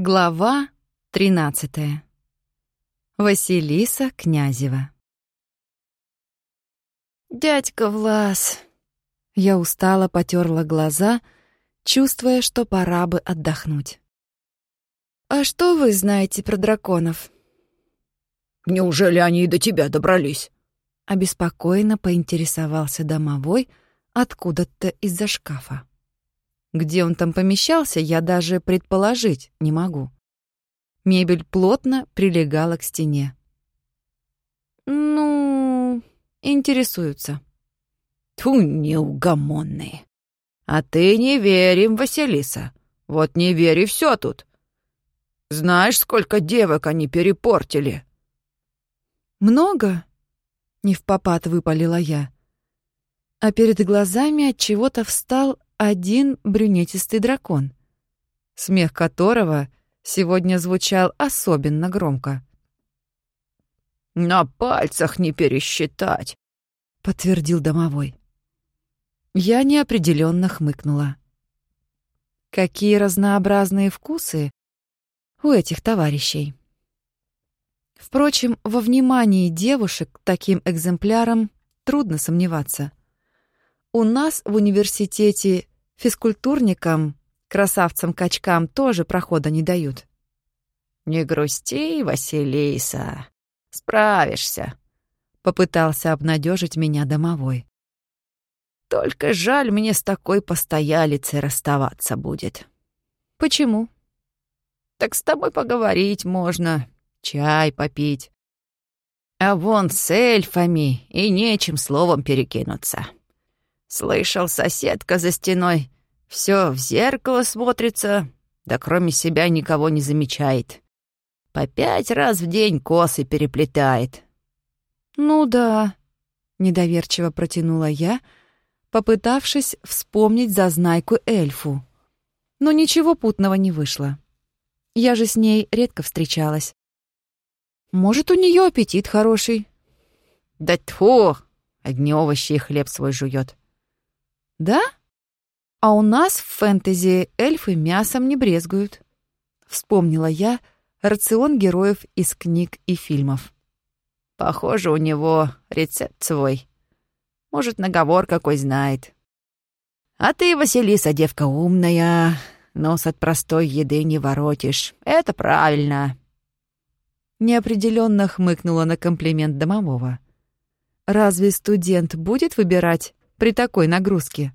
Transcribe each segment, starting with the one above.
Глава 13. Василиса Князева. «Дядька Влас!» Я устало потерла глаза, чувствуя, что пора бы отдохнуть. «А что вы знаете про драконов?» «Неужели они и до тебя добрались?» Обеспокоенно поинтересовался домовой откуда-то из-за шкафа. Где он там помещался, я даже предположить не могу. Мебель плотно прилегала к стене. «Ну, интересуются». «Тьфу, неугомонные! А ты не верим, Василиса. Вот не вери все тут. Знаешь, сколько девок они перепортили?» «Много?» — не в попад выпалила я. А перед глазами от чего-то встал один брюнетистый дракон, смех которого сегодня звучал особенно громко. «На пальцах не пересчитать», — подтвердил домовой. Я неопределенно хмыкнула. Какие разнообразные вкусы у этих товарищей. Впрочем, во внимании девушек к таким экземплярам трудно сомневаться. У нас в университете физкультурникам, красавцам-качкам тоже прохода не дают. «Не грусти, Василиса, справишься», — попытался обнадежить меня домовой. «Только жаль мне с такой постоялицей расставаться будет». «Почему?» «Так с тобой поговорить можно, чай попить. А вон с эльфами и нечем словом перекинуться». Слышал, соседка за стеной все в зеркало смотрится, да кроме себя никого не замечает. По пять раз в день косы переплетает. «Ну да», — недоверчиво протянула я, попытавшись вспомнить зазнайку эльфу. Но ничего путного не вышло. Я же с ней редко встречалась. Может, у нее аппетит хороший. Да тьфу! Одни овощи и хлеб свой жует. Да? А у нас в фэнтези эльфы мясом не брезгуют. Вспомнила я рацион героев из книг и фильмов. Похоже, у него рецепт свой. Может, наговор какой знает. А ты, Василиса, девка умная, нос от простой еды не воротишь. Это правильно. Неопределенно хмыкнула на комплимент домового. Разве студент будет выбирать при такой нагрузке.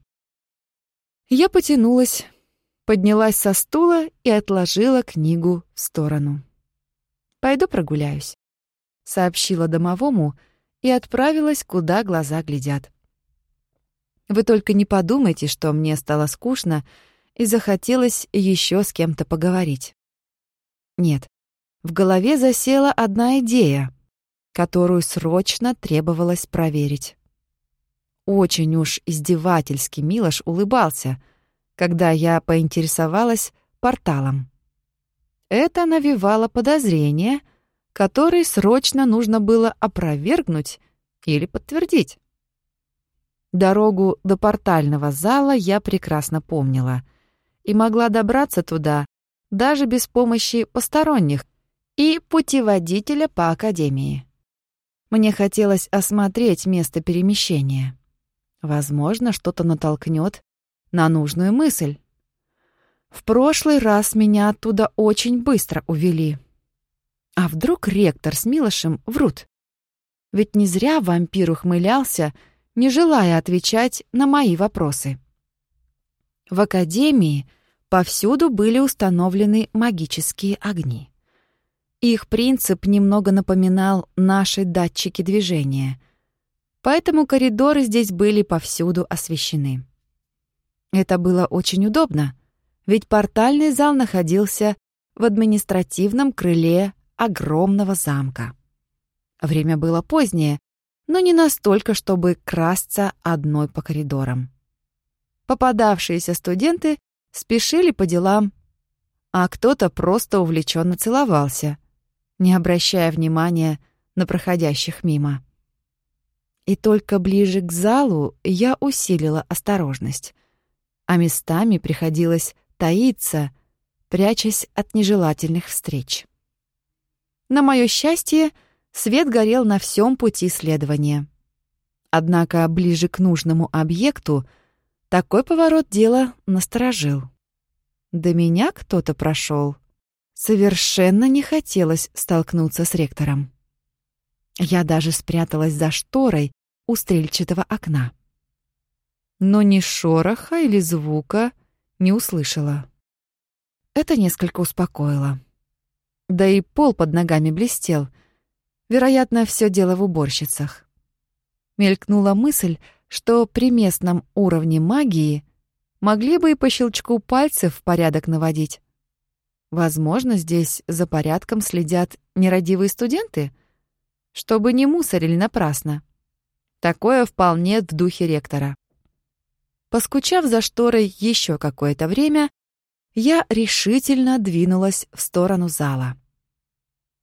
Я потянулась, поднялась со стула и отложила книгу в сторону. «Пойду прогуляюсь», — сообщила домовому и отправилась, куда глаза глядят. Вы только не подумайте, что мне стало скучно и захотелось еще с кем-то поговорить. Нет, в голове засела одна идея, которую срочно требовалось проверить. Очень уж издевательски Милош улыбался, когда я поинтересовалась порталом. Это навевало подозрения, которые срочно нужно было опровергнуть или подтвердить. Дорогу до портального зала я прекрасно помнила и могла добраться туда даже без помощи посторонних и путеводителя по академии. Мне хотелось осмотреть место перемещения. Возможно, что-то натолкнет на нужную мысль. В прошлый раз меня оттуда очень быстро увели. А вдруг ректор с Милошем врут? Ведь не зря вампир ухмылялся, не желая отвечать на мои вопросы. В академии повсюду были установлены магические огни. Их принцип немного напоминал наши датчики движения — поэтому коридоры здесь были повсюду освещены. Это было очень удобно, ведь портальный зал находился в административном крыле огромного замка. Время было позднее, но не настолько, чтобы красться одной по коридорам. Попадавшиеся студенты спешили по делам, а кто-то просто увлеченно целовался, не обращая внимания на проходящих мимо. И только ближе к залу я усилила осторожность. А местами приходилось таиться, прячась от нежелательных встреч. На мое счастье, свет горел на всем пути следования. Однако ближе к нужному объекту такой поворот дела насторожил. До меня кто-то прошел. Совершенно не хотелось столкнуться с ректором. Я даже спряталась за шторой у стрельчатого окна. Но ни шороха или звука не услышала. Это несколько успокоило. Да и пол под ногами блестел. Вероятно, все дело в уборщицах. Мелькнула мысль, что при местном уровне магии могли бы и по щелчку пальцев порядок наводить. Возможно, здесь за порядком следят нерадивые студенты, чтобы не мусорили напрасно. Такое вполне в духе ректора. Поскучав за шторой еще какое-то время, я решительно двинулась в сторону зала.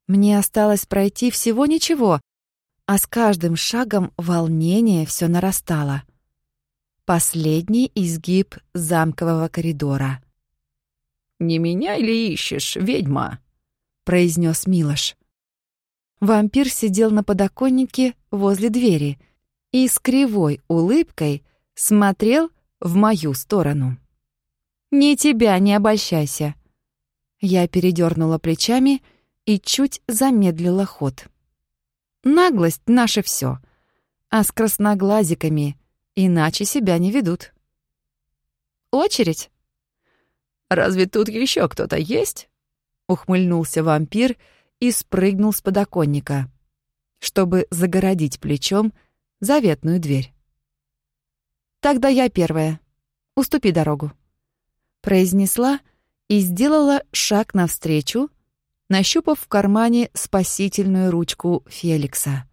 Мне осталось пройти всего ничего, а с каждым шагом волнение все нарастало. Последний изгиб замкового коридора — «Не меня ли ищешь, ведьма?» — произнес Милош. Вампир сидел на подоконнике возле двери и с кривой улыбкой смотрел в мою сторону. «Не тебя, не обольщайся!» Я передернула плечами и чуть замедлила ход. Наглость — наше все, а с красноглазиками иначе себя не ведут. «Очередь?» Разве тут еще кто-то есть?» Ухмыльнулся вампир и спрыгнул с подоконника, чтобы загородить плечом заветную дверь. «Тогда я первая. Уступи дорогу», — произнесла и сделала шаг навстречу, нащупав в кармане спасительную ручку Феликса.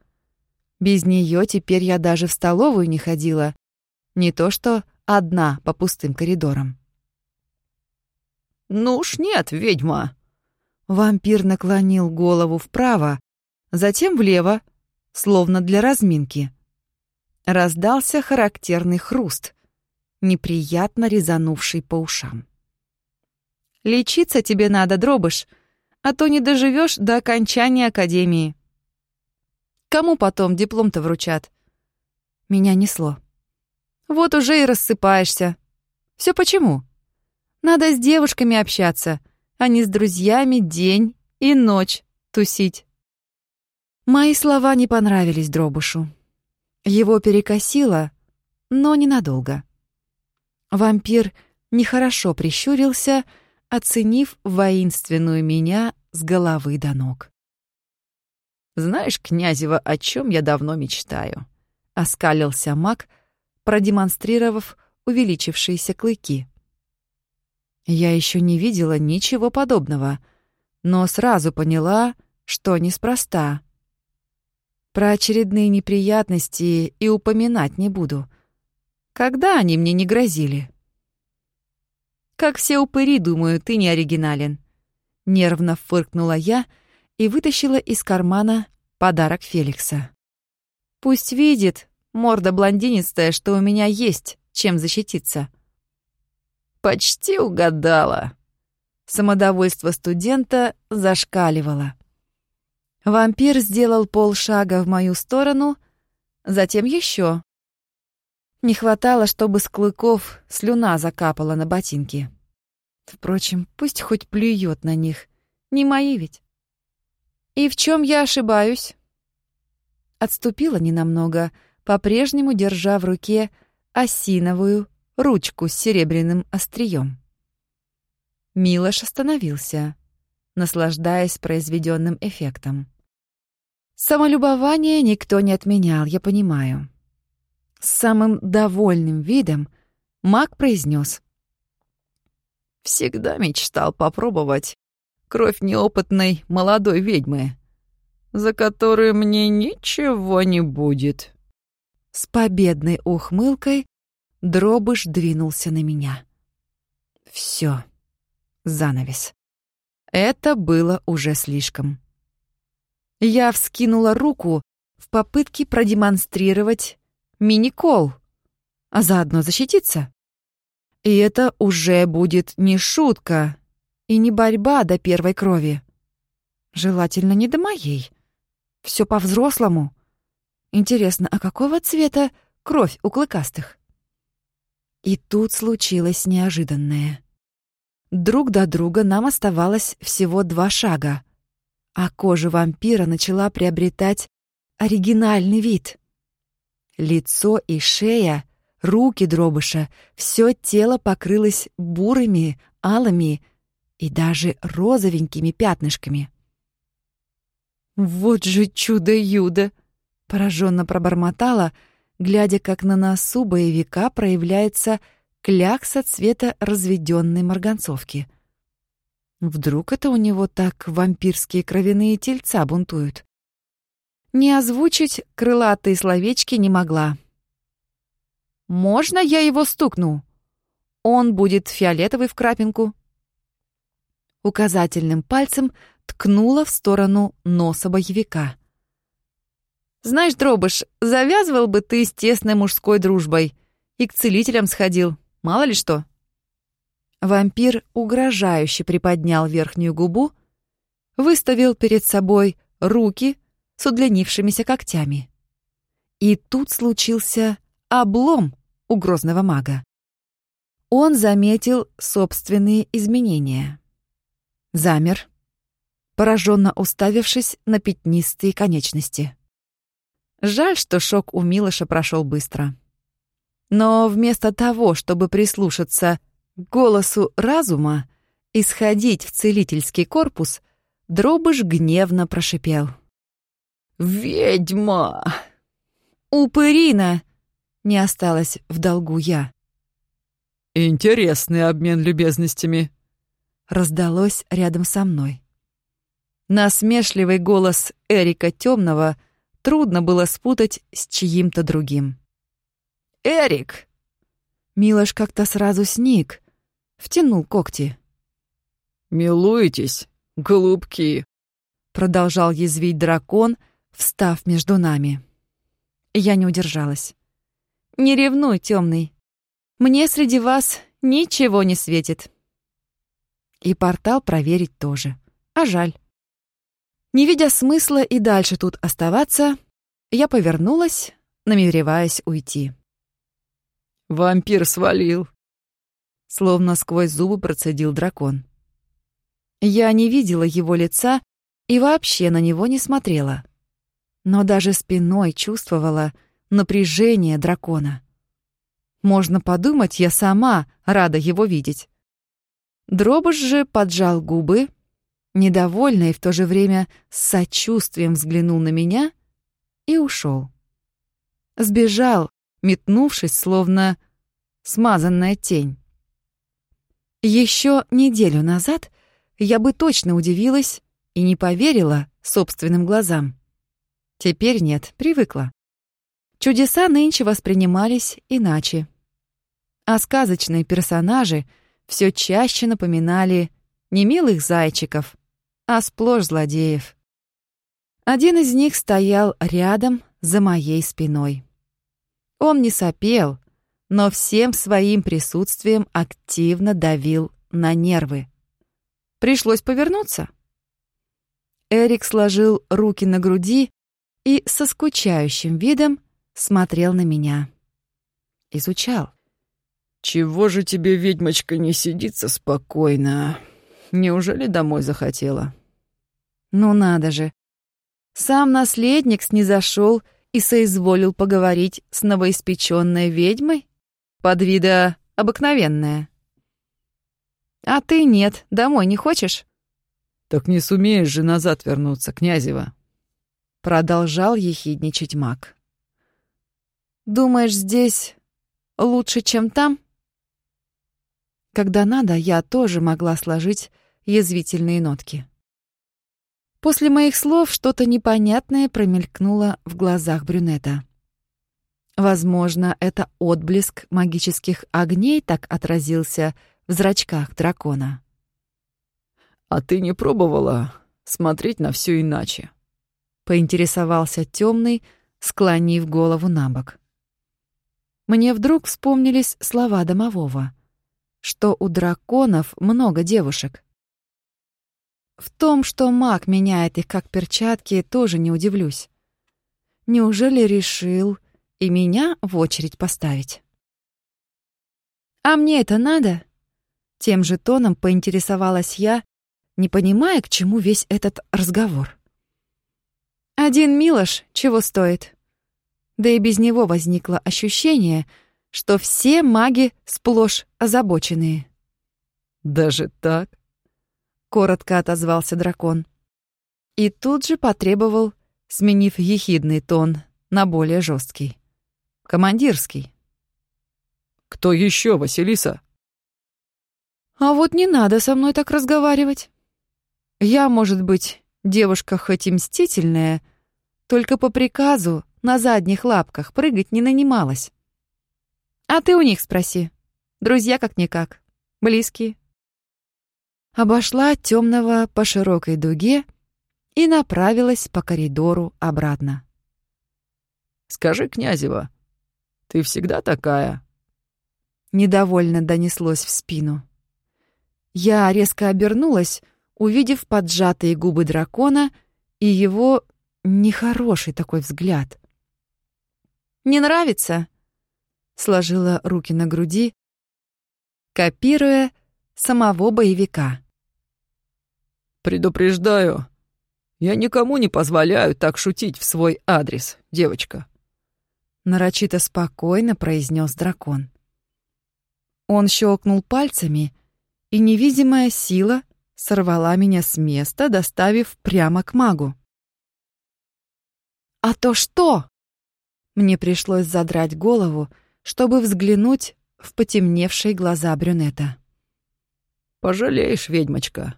Без нее теперь я даже в столовую не ходила, не то что одна по пустым коридорам. «Ну уж нет, ведьма!» Вампир наклонил голову вправо, затем влево, словно для разминки. Раздался характерный хруст, неприятно резанувший по ушам. «Лечиться тебе надо, дробыш, а то не доживешь до окончания академии. Кому потом диплом-то вручат?» Меня несло. «Вот уже и рассыпаешься. Все почему?» Надо с девушками общаться, а не с друзьями день и ночь тусить. Мои слова не понравились Дробушу. Его перекосило, но ненадолго. Вампир нехорошо прищурился, оценив воинственную меня с головы до ног. «Знаешь, Князева, о чем я давно мечтаю?» — оскалился маг, продемонстрировав увеличившиеся клыки. Я еще не видела ничего подобного, но сразу поняла, что неспроста. Про очередные неприятности и упоминать не буду. Когда они мне не грозили? Как все упыри, думаю, ты не оригинален. Нервно фыркнула я и вытащила из кармана подарок Феликса. Пусть видит, морда блондинистая, что у меня есть чем защититься. «Почти угадала». Самодовольство студента зашкаливало. Вампир сделал полшага в мою сторону, затем еще. Не хватало, чтобы с клыков слюна закапала на ботинки. Впрочем, пусть хоть плюет на них. Не мои ведь. И в чем я ошибаюсь? Отступила ненамного, по-прежнему держа в руке осиновую ручку с серебряным острием. Милош остановился, наслаждаясь произведенным эффектом. Самолюбование никто не отменял, я понимаю. С самым довольным видом маг произнес: «Всегда мечтал попробовать кровь неопытной молодой ведьмы, за которую мне ничего не будет». С победной ухмылкой Дробыш двинулся на меня. Все, занавес. Это было уже слишком. Я вскинула руку в попытке продемонстрировать мини-кол, а заодно защититься. И это уже будет не шутка, и не борьба до первой крови. Желательно не до моей. Все по-взрослому. Интересно, а какого цвета кровь у клыкастых? И тут случилось неожиданное. Друг до друга нам оставалось всего два шага, а кожа вампира начала приобретать оригинальный вид. Лицо и шея, руки дробыша, все тело покрылось бурыми, алыми и даже розовенькими пятнышками. «Вот же чудо-юдо!» — пораженно пробормотала, глядя, как на носу боевика проявляется клякса цвета разведенной марганцовки. Вдруг это у него так вампирские кровяные тельца бунтуют? Не озвучить крылатые словечки не могла. «Можно я его стукну? Он будет фиолетовый в крапинку». Указательным пальцем ткнула в сторону носа боевика. «Знаешь, Дробыш, завязывал бы ты с тесной мужской дружбой и к целителям сходил, мало ли что». Вампир угрожающе приподнял верхнюю губу, выставил перед собой руки с удлинившимися когтями. И тут случился облом у грозного мага. Он заметил собственные изменения. Замер, пораженно уставившись на пятнистые конечности. Жаль, что шок у Милоша прошел быстро. Но вместо того, чтобы прислушаться к голосу разума и сходить в целительский корпус, Дробыш гневно прошипел. «Ведьма!» «Упырина!» — не осталось в долгу я. «Интересный обмен любезностями», — раздалось рядом со мной. Насмешливый голос Эрика Темного трудно было спутать с чьим-то другим. «Эрик!» Милош как-то сразу сник, втянул когти. «Милуетесь, голубки!» Продолжал язвить дракон, встав между нами. Я не удержалась. «Не ревнуй, темный. Мне среди вас ничего не светит». И портал проверить тоже. А жаль. Не видя смысла и дальше тут оставаться, я повернулась, намереваясь уйти. «Вампир свалил», — словно сквозь зубы процедил дракон. Я не видела его лица и вообще на него не смотрела. Но даже спиной чувствовала напряжение дракона. Можно подумать, я сама рада его видеть. Дробыш же поджал губы, недовольно и в то же время с сочувствием взглянул на меня и ушел. Сбежал, метнувшись, словно смазанная тень. Еще неделю назад я бы точно удивилась и не поверила собственным глазам. Теперь нет, привыкла. Чудеса нынче воспринимались иначе. А сказочные персонажи все чаще напоминали не милых зайчиков, а сплошь злодеев. Один из них стоял рядом за моей спиной. Он не сопел, но всем своим присутствием активно давил на нервы. Пришлось повернуться. Эрик сложил руки на груди и со скучающим видом смотрел на меня. Изучал. «Чего же тебе, ведьмочка, не сидится спокойно? Неужели домой захотела?» Ну надо же. Сам наследник снизошел и соизволил поговорить с новоиспеченной ведьмой? Под вида обыкновенная. А ты нет, домой не хочешь? Так не сумеешь же назад вернуться, князева. Продолжал ехидничать маг. Думаешь, здесь лучше, чем там? Когда надо, я тоже могла сложить язвительные нотки. После моих слов что-то непонятное промелькнуло в глазах брюнета. Возможно, это отблеск магических огней так отразился в зрачках дракона. «А ты не пробовала смотреть на все иначе?» — поинтересовался темный, склонив голову на бок. Мне вдруг вспомнились слова домового, что у драконов много девушек. В том, что маг меняет их как перчатки, тоже не удивлюсь. Неужели решил и меня в очередь поставить? «А мне это надо?» Тем же тоном поинтересовалась я, не понимая, к чему весь этот разговор. Один Милош чего стоит? Да и без него возникло ощущение, что все маги сплошь озабоченные. «Даже так?» — коротко отозвался дракон. И тут же потребовал, сменив ехидный тон на более жесткий, командирский. «Кто еще, Василиса?» «А вот не надо со мной так разговаривать. Я, может быть, девушка хоть и мстительная, только по приказу на задних лапках прыгать не нанималась. А ты у них спроси. Друзья как-никак. Близкие. Обошла темного по широкой дуге и направилась по коридору обратно. «Скажи, Князева, ты всегда такая?» Недовольно донеслось в спину. Я резко обернулась, увидев поджатые губы дракона и его нехороший такой взгляд. «Не нравится?» — сложила руки на груди, копируя самого боевика. «Предупреждаю, я никому не позволяю так шутить в свой адрес, девочка», — нарочито спокойно произнес дракон. Он щелкнул пальцами, и невидимая сила сорвала меня с места, доставив прямо к магу. «А то что?» Мне пришлось задрать голову, чтобы взглянуть в потемневшие глаза брюнета. «Пожалеешь, ведьмочка.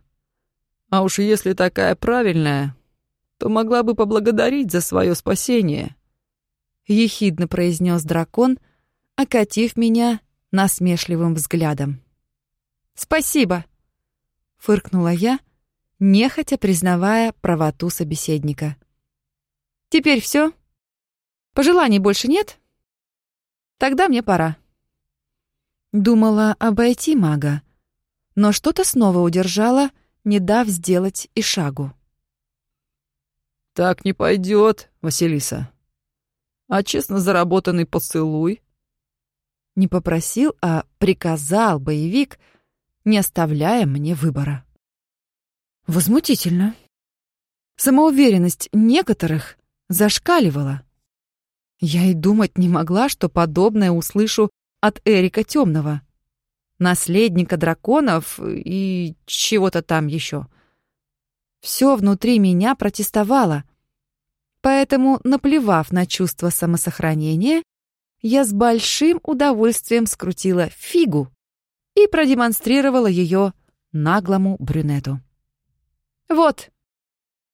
А уж если такая правильная, то могла бы поблагодарить за свое спасение», — ехидно произнес дракон, окатив меня насмешливым взглядом. «Спасибо!» — фыркнула я, нехотя признавая правоту собеседника. Теперь все? Пожеланий больше нет? Тогда мне пора. Думала обойти мага, но что-то снова удержало, не дав сделать и шагу. «Так не пойдет, Василиса. А честно заработанный поцелуй?» Не попросил, а приказал боевик, не оставляя мне выбора. Возмутительно. Самоуверенность некоторых зашкаливала. Я и думать не могла, что подобное услышу от Эрика Темного, наследника драконов и чего-то там еще. Все внутри меня протестовало. Поэтому, наплевав на чувство самосохранения, я с большим удовольствием скрутила фигу и продемонстрировала ее наглому брюнету. «Вот,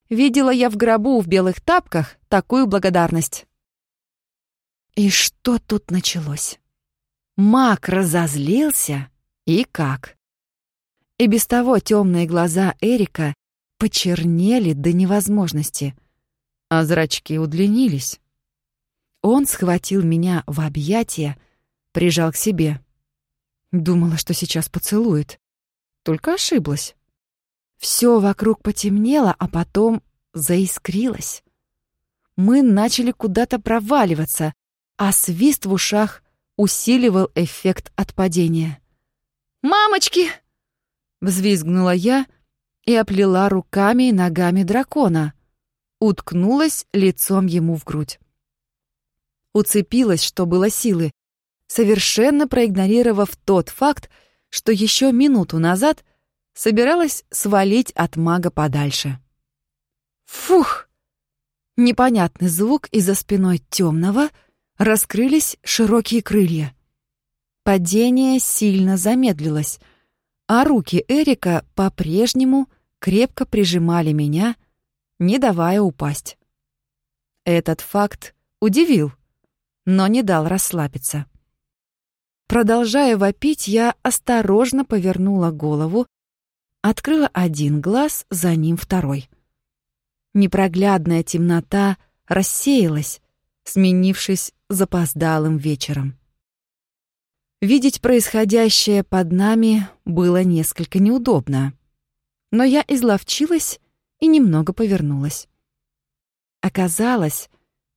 Видела я в гробу в белых тапках такую благодарность. И что тут началось? Мак разозлился? И как? И без того темные глаза Эрика почернели до невозможности, а зрачки удлинились. Он схватил меня в объятия, прижал к себе. Думала, что сейчас поцелует. Только ошиблась. Все вокруг потемнело, а потом заискрилось. Мы начали куда-то проваливаться, а свист в ушах усиливал эффект от падения. «Мамочки!» — взвизгнула я и оплела руками и ногами дракона, уткнулась лицом ему в грудь. Уцепилась, что было силы, совершенно проигнорировав тот факт, что еще минуту назад — собиралась свалить от мага подальше. Фух! Непонятный звук, и за спиной темного раскрылись широкие крылья. Падение сильно замедлилось, а руки Эрика по-прежнему крепко прижимали меня, не давая упасть. Этот факт удивил, но не дал расслабиться. Продолжая вопить, я осторожно повернула голову открыла один глаз, за ним второй. Непроглядная темнота рассеялась, сменившись запоздалым вечером. Видеть происходящее под нами было несколько неудобно. Но я изловчилась и немного повернулась. Оказалось,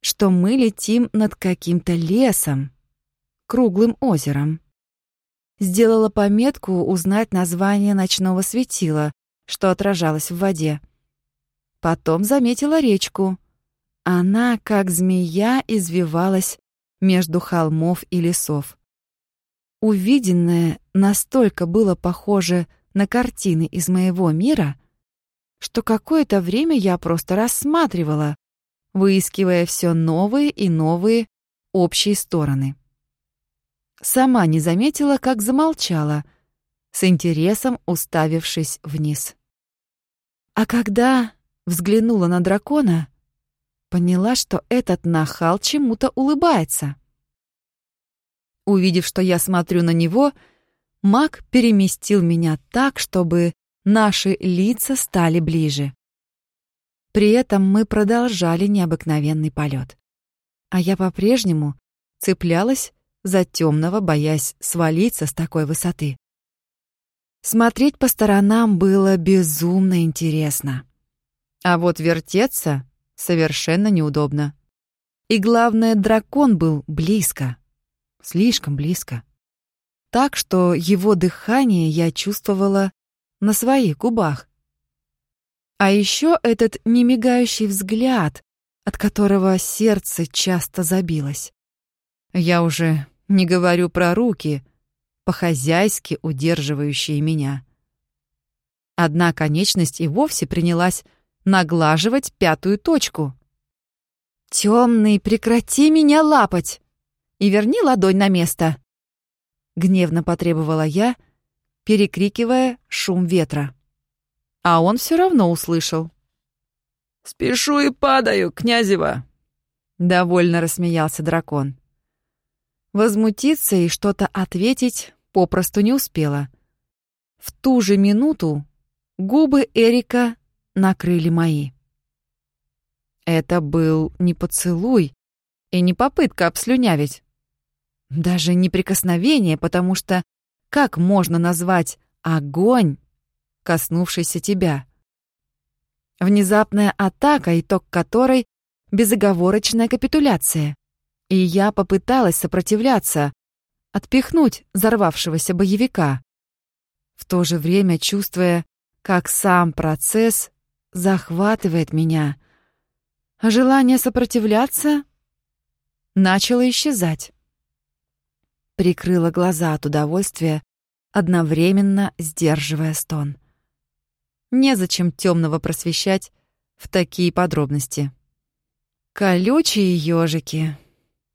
что мы летим над каким-то лесом, круглым озером. Сделала пометку узнать название ночного светила, что отражалось в воде. Потом заметила речку. Она, как змея, извивалась между холмов и лесов. Увиденное настолько было похоже на картины из моего мира, что какое-то время я просто рассматривала, выискивая все новые и новые общие стороны. Сама не заметила, как замолчала, с интересом уставившись вниз. А когда взглянула на дракона, поняла, что этот нахал чему-то улыбается. Увидев, что я смотрю на него, маг переместил меня так, чтобы наши лица стали ближе. При этом мы продолжали необыкновенный полет. А я по-прежнему цеплялась за темного, боясь свалиться с такой высоты. Смотреть по сторонам было безумно интересно. А вот вертеться совершенно неудобно. И главное, дракон был близко. Слишком близко. Так что его дыхание я чувствовала на своих губах. А еще этот немигающий взгляд, от которого сердце часто забилось. Я уже не говорю про руки, по-хозяйски удерживающие меня. Одна конечность и вовсе принялась наглаживать пятую точку. «Темный, прекрати меня лапать! И верни ладонь на место!» Гневно потребовала я, перекрикивая шум ветра. А он все равно услышал. «Спешу и падаю, князева!» Довольно рассмеялся дракон. Возмутиться и что-то ответить попросту не успела. В ту же минуту губы Эрика накрыли мои. Это был не поцелуй и не попытка обслюнявить. Даже не прикосновение, потому что как можно назвать огонь коснувшийся тебя. Внезапная атака, итог которой — безоговорочная капитуляция. И я попыталась сопротивляться, отпихнуть взорвавшегося боевика, в то же время чувствуя, как сам процесс захватывает меня, а желание сопротивляться начало исчезать. Прикрыла глаза от удовольствия, одновременно сдерживая стон. Незачем темного просвещать в такие подробности. Колючие ежики.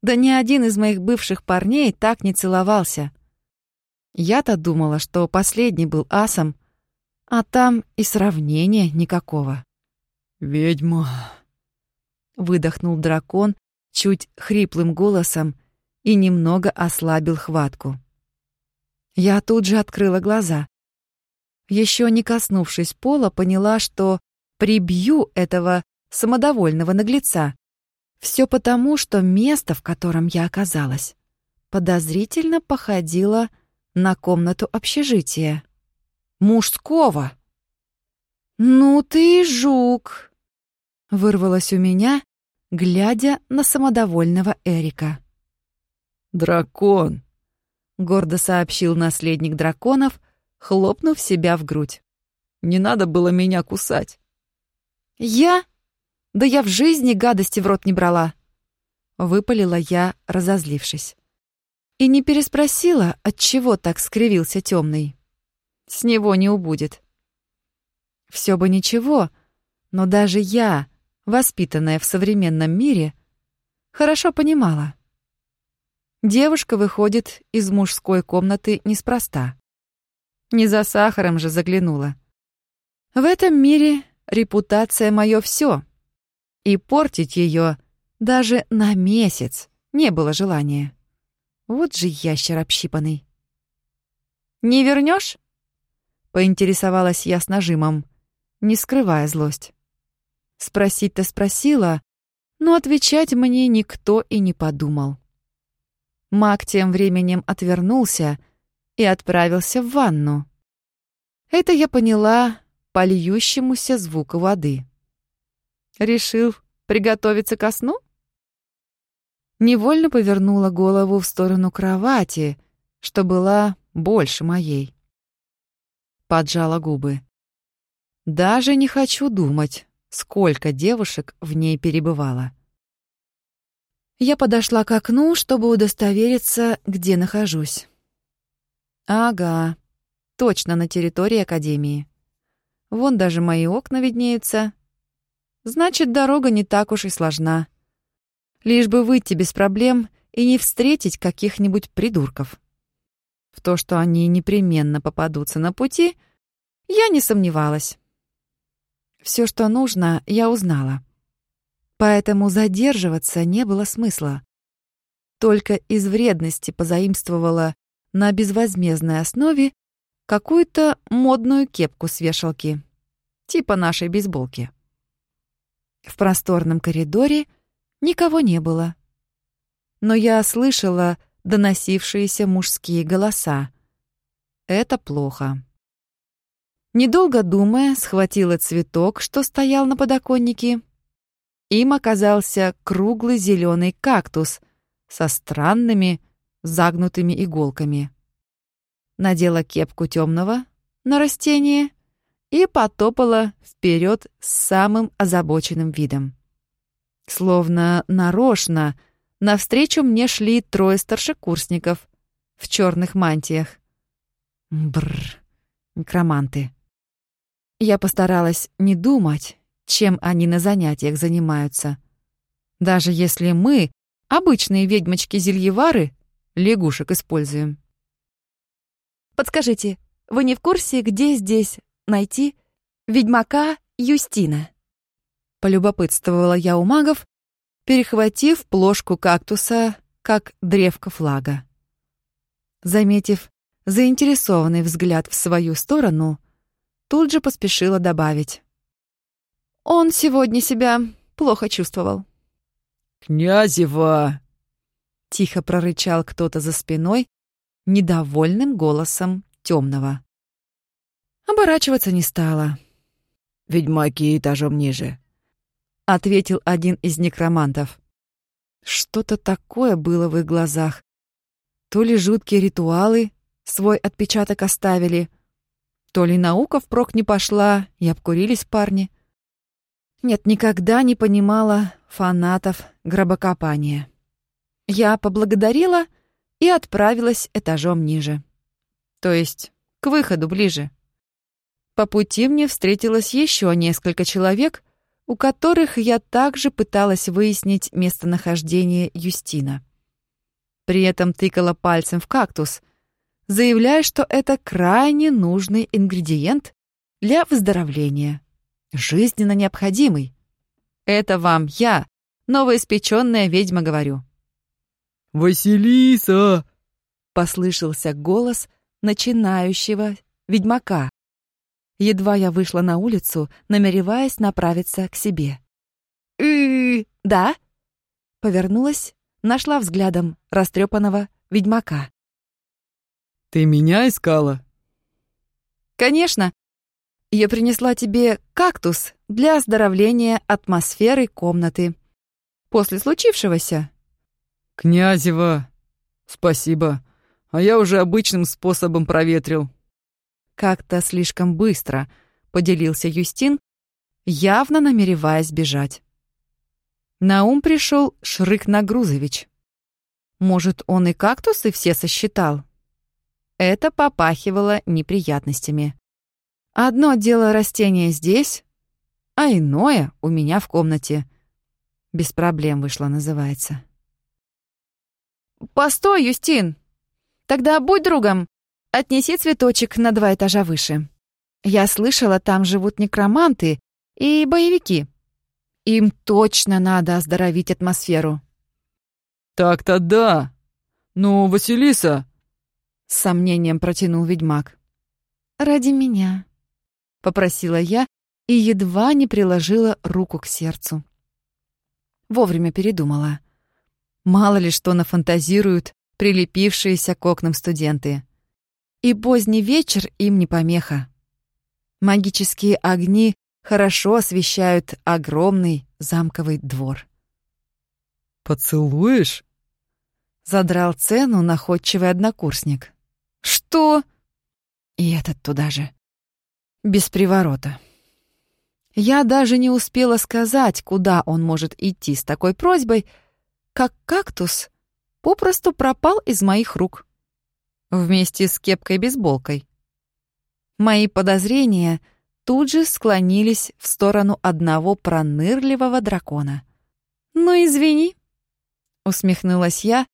Да ни один из моих бывших парней так не целовался. Я-то думала, что последний был асом, а там и сравнения никакого. «Ведьма!» — выдохнул дракон чуть хриплым голосом и немного ослабил хватку. Я тут же открыла глаза еще не коснувшись пола, поняла, что прибью этого самодовольного наглеца. Все потому, что место, в котором я оказалась, подозрительно походило на комнату общежития. Мужского. «Ну ты жук!» — вырвалось у меня, глядя на самодовольного Эрика. «Дракон!» — гордо сообщил наследник драконов, хлопнув себя в грудь. «Не надо было меня кусать». «Я? Да я в жизни гадости в рот не брала!» Выпалила я, разозлившись. И не переспросила, от чего так скривился темный. С него не убудет. Все бы ничего, но даже я, воспитанная в современном мире, хорошо понимала. Девушка выходит из мужской комнаты неспроста. Не за сахаром же заглянула. В этом мире репутация моё всё. И портить её даже на месяц не было желания. Вот же ящер общипанный. «Не вернёшь?» — поинтересовалась я с нажимом, не скрывая злость. Спросить-то спросила, но отвечать мне никто и не подумал. Маг тем временем отвернулся — и отправился в ванну. Это я поняла по льющемуся звуку воды. Решил приготовиться ко сну? Невольно повернула голову в сторону кровати, что была больше моей. Поджала губы. Даже не хочу думать, сколько девушек в ней перебывало. Я подошла к окну, чтобы удостовериться, где нахожусь. Ага, точно на территории Академии. Вон даже мои окна виднеются. Значит, дорога не так уж и сложна. Лишь бы выйти без проблем и не встретить каких-нибудь придурков. В то, что они непременно попадутся на пути, я не сомневалась. Все, что нужно, я узнала. Поэтому задерживаться не было смысла. Только из вредности позаимствовала на безвозмездной основе какую-то модную кепку с вешалки, типа нашей бейсболки. В просторном коридоре никого не было. Но я слышала доносившиеся мужские голоса. Это плохо. Недолго думая, схватила цветок, что стоял на подоконнике. Им оказался круглый зеленый кактус со странными загнутыми иголками. Надела кепку темного на растение и потопала вперед с самым озабоченным видом. Словно нарочно навстречу мне шли трое старшекурсников в черных мантиях. Бррр, некроманты. Я постаралась не думать, чем они на занятиях занимаются. Даже если мы, обычные ведьмочки-зельевары, лягушек используем. «Подскажите, вы не в курсе, где здесь найти ведьмака Юстина?» Полюбопытствовала я у магов, перехватив плошку кактуса, как древко флага. Заметив заинтересованный взгляд в свою сторону, тут же поспешила добавить. «Он сегодня себя плохо чувствовал». «Князева!» — тихо прорычал кто-то за спиной, недовольным голосом темного. Оборачиваться не стала. «Ведьмаки этажом ниже», — ответил один из некромантов. Что-то такое было в их глазах. То ли жуткие ритуалы свой отпечаток оставили, то ли наука впрок не пошла, и обкурились парни. Нет, никогда не понимала фанатов гробокопания. Я поблагодарила и отправилась этажом ниже. То есть к выходу ближе. По пути мне встретилось еще несколько человек, у которых я также пыталась выяснить местонахождение Юстина. При этом тыкала пальцем в кактус, заявляя, что это крайне нужный ингредиент для выздоровления, жизненно необходимый. Это вам я, новоиспеченная ведьма, говорю. «Василиса!» — послышался голос начинающего ведьмака, Едва я вышла на улицу, намереваясь направиться к себе. «И... да?» Повернулась, нашла взглядом растрепанного ведьмака. «Ты меня искала?» «Конечно. Я принесла тебе кактус для оздоровления атмосферы комнаты. После случившегося». «Князева, спасибо. А я уже обычным способом проветрил. Как-то слишком быстро, поделился Юстин, явно намереваясь бежать. На ум пришел Шрык Нагрузович. Может, он и кактусы все сосчитал? Это попахивало неприятностями. Одно дело растение здесь, а иное у меня в комнате. Без проблем вышло, называется. «Постой, Юстин! Тогда будь другом, Отнеси цветочек на два этажа выше. Я слышала, там живут некроманты и боевики. Им точно надо оздоровить атмосферу. Так-то да. Ну, Василиса... С сомнением протянул ведьмак. «Ради меня», — попросила я и едва не приложила руку к сердцу. Вовремя передумала. Мало ли что нафантазируют прилепившиеся к окнам студенты и поздний вечер им не помеха. Магические огни хорошо освещают огромный замковый двор. «Поцелуешь?» Задрал цену находчивый однокурсник. «Что?» И этот туда же. Без приворота. Я даже не успела сказать, куда он может идти с такой просьбой, как кактус попросту пропал из моих рук. Вместе с кепкой-бейсболкой. Мои подозрения тут же склонились в сторону одного пронырливого дракона. «Ну, извини», — усмехнулась я,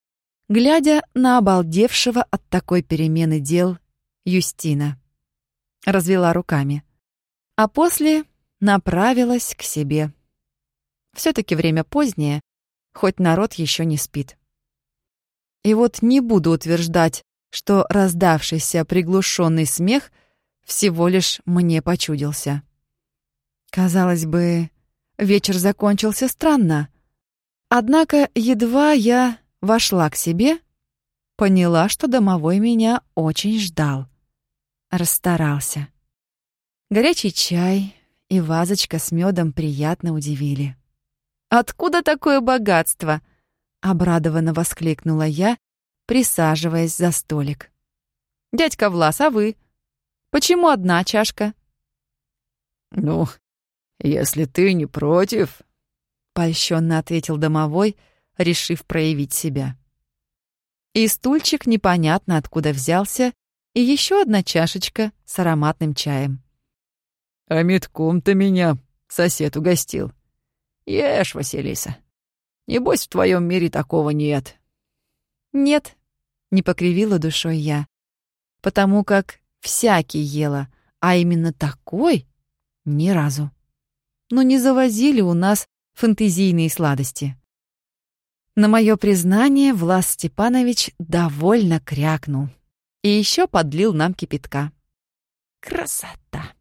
глядя на обалдевшего от такой перемены дел Юстина. Развела руками. А после направилась к себе. все таки время позднее, хоть народ еще не спит. И вот не буду утверждать, что раздавшийся приглушенный смех всего лишь мне почудился. Казалось бы, вечер закончился странно. Однако едва я вошла к себе, поняла, что домовой меня очень ждал. Расстарался. Горячий чай и вазочка с медом приятно удивили. «Откуда такое богатство?» — обрадованно воскликнула я, присаживаясь за столик. «Дядька Влас, а вы? Почему одна чашка?» «Ну, если ты не против...» — польщенно ответил домовой — решив проявить себя. И стульчик непонятно откуда взялся, и еще одна чашечка с ароматным чаем. «А метком-то меня сосед угостил. Ешь, Василиса. Небось, в твоем мире такого нет». «Нет», — не покривила душой я, потому как всякий ела, а именно такой — ни разу. Но не завозили у нас фантазийные сладости. На мое признание Влас Степанович довольно крякнул и еще подлил нам кипятка. Красота!